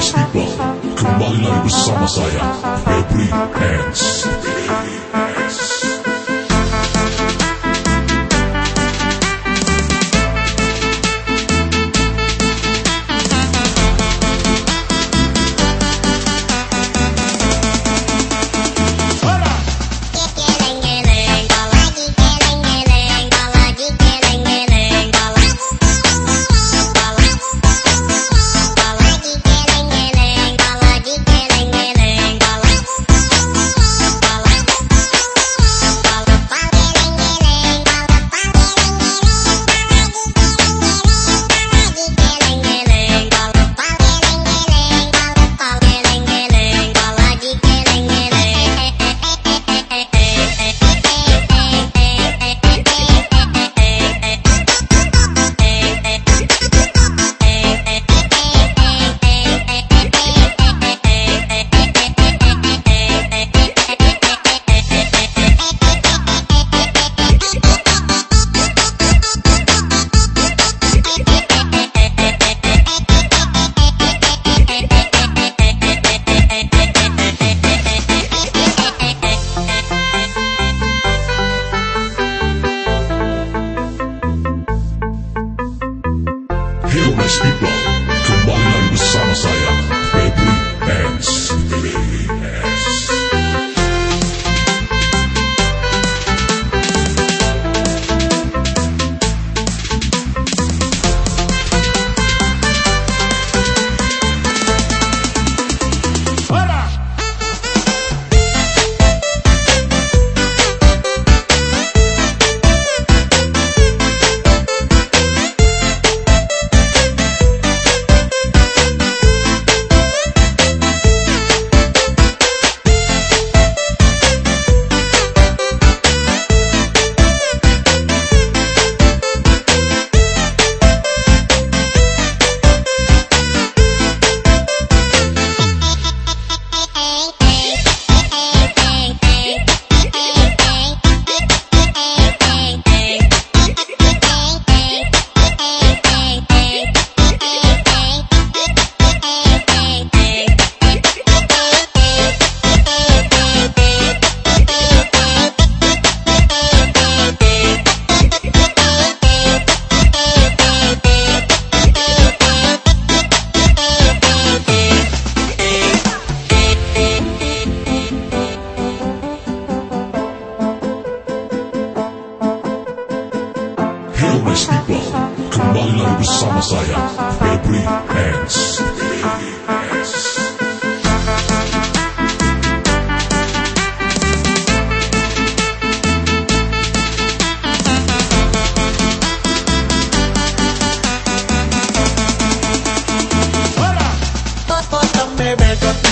wise people, kembali lagi bersama saya, Every Hands. mulai bersama saya, Febri Hands. me bebek